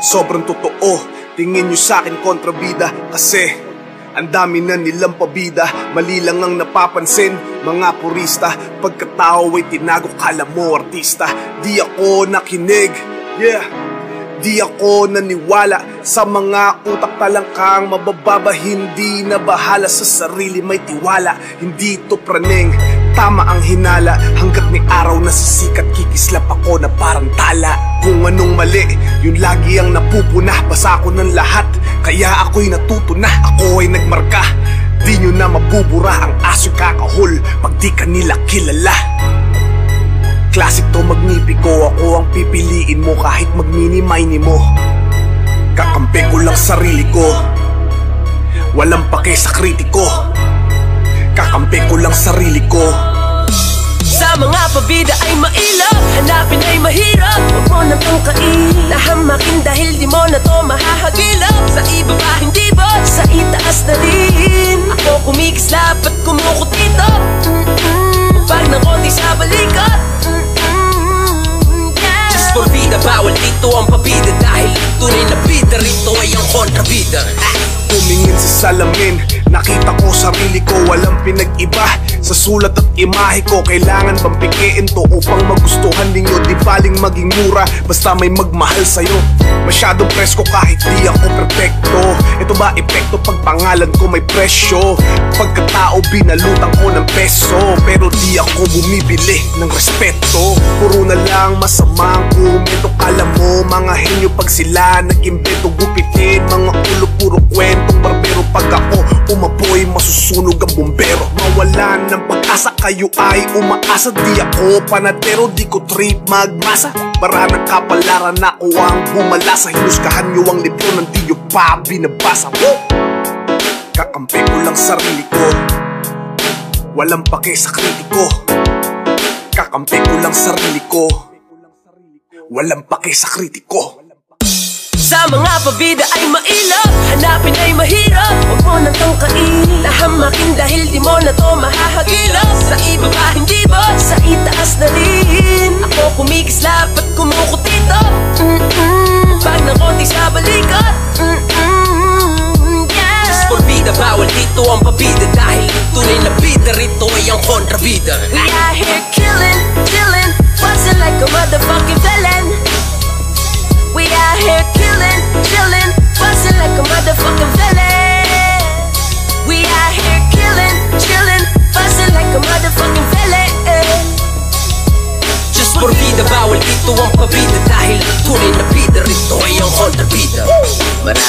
Sobrang totoo. Tingin nyo sa'kin kontrabida Kasi ang dami na nilang pabida. Mali lang ang napapansin Mga purista. Pagkatao ay tinago Kala mo artista. Di ako nakinig. Yeah. Di ako naniwala sa mga utak talangkang mabababa. Hindi na bahala sa sarili may tiwala. Hindi to praning, tama ang hinala. Hanggat may araw na sisikat kikislap ako na parang tala Kung anong mali, yun lagi ang napupuna Basa ko ng lahat, kaya ako'y natuto na Ako ay nagmarka, di nyo na mabubura Ang aso'y kakahol pag di ka nila kilala. Classic to magnipiko Ako ang pipiliin mo kahit magmini-mini mo. Kakampi ko lang sarili ko. Walang pake sa kritiko. Kakampi ko lang sarili ko. Sa mga pabida ay mailap Nahamakin dahil di mo na to mahahagilap Sa iba pa hindi ba? Sa itaas na din Ako kumikislap at kumukutito mm-mm. Pag ng konti sa balikat mm-mm. yeah. Just for vida, bawal dito ang pabida Dahil tunay na bida rito ay ang kontrabida Tumingin sa salamin Nakita ko sarili ko Walang pinag-iba Sa sulat at imahe ko Kailangan bang pikiin to Upang magustuhan ninyo? Di baling maging mura Basta may magmahal sa'yo. Masyadong presko kahit di ako perfecto Ito ba epekto pag pangalan ko may presyo? Pagkatao binalutan ko ng peso Pero di ako bumibili ng respeto. Puro na lang masama ang komento Kala mo mga henyo pag sila nag-imbento Gupitin. Mga ulo puro kwentong barbero. Pag ako umapoy masusunog ang bumbero Mawalan ng pag-asa kayo ay umaasa. Di ako panatero di ko trip magmasa. Para ng kapalaran ako ang bumalasa. Hinusgahan nyo ang libro ng di nyo pa binabasa. Woo! Kakampi ko lang sarili ko. Walang pake sa kritiko. Kakampi ko lang sarili ko. Walang pake sa kritiko Sa mga pabida ay mailap Hanapin ay mahirap. Huwag mo nang tangkain. Nahamakin dahil di mo na to mahahagilap Sa iba pa hindi ba? Sa itaas na din Ako kumikislap at kumukutito Mm-mm. Pag ng konti sa balikat. Mm-mm. Yeah. Just for vida, bawal dito ang pabida. Dahil tunay na bida rito ay ang kontrabida. We out here killing, killing, busting like a motherfucking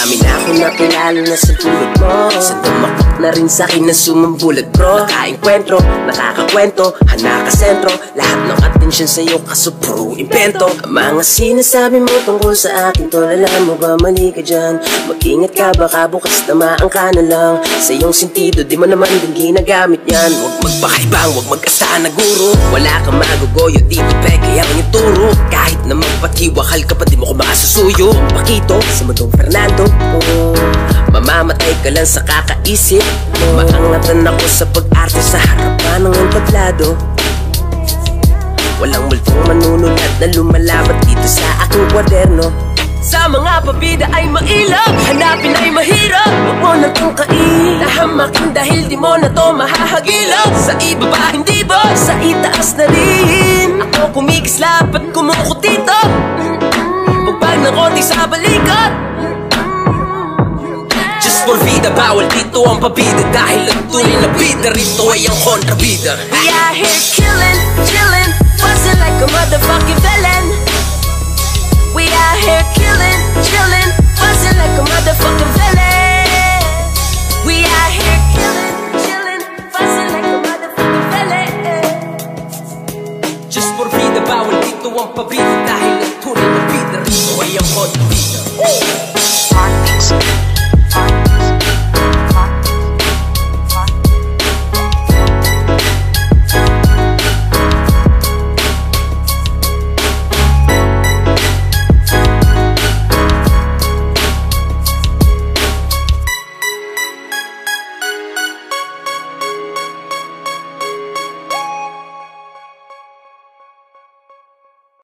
Marami na akong nakilala na sa tulad mo Sa tumakot na rin sa akin na sumambulat bro. Nakainkwentro, nakakakwento, hanakasentro Lahat ng atensyon sa'yo kaso puro impento Ang mga sinasabi mo tungkol sa akin tol Alam mo ba mali ka dyan? Mag-ingat ka baka bukas tamaan ka na lang. Sa iyong sentido di mo naman din ginagamit yan. Huwag magpakaibang, huwag mag-asahan na guro. Wala kang magugoyo dito peke ang ituro. Kahit na magpatiwakal ka pa di mo ko makasusuyo Pakito sa mundong Fernando Mamamatay ka lang sa kakaisip. Maangatan ako sa pag-arte sa harapan ng entablado Walang multong manunulat na lumalabat dito sa aking kwaderno. Sa mga pabida ay mailap Hanapin ay mahirap. Huwag mo nang tungkain Nahamakin dahil di mo na to mahahagilap. Sa iba pa hindi ba? Sa itaas na rin. Ako kumikislap at kumukutito Pagpag ng konti sa balikat Vida, bawal dito ang pabida. Dahil ang tunay na bida rito ay ang kontrabida. We out here killing,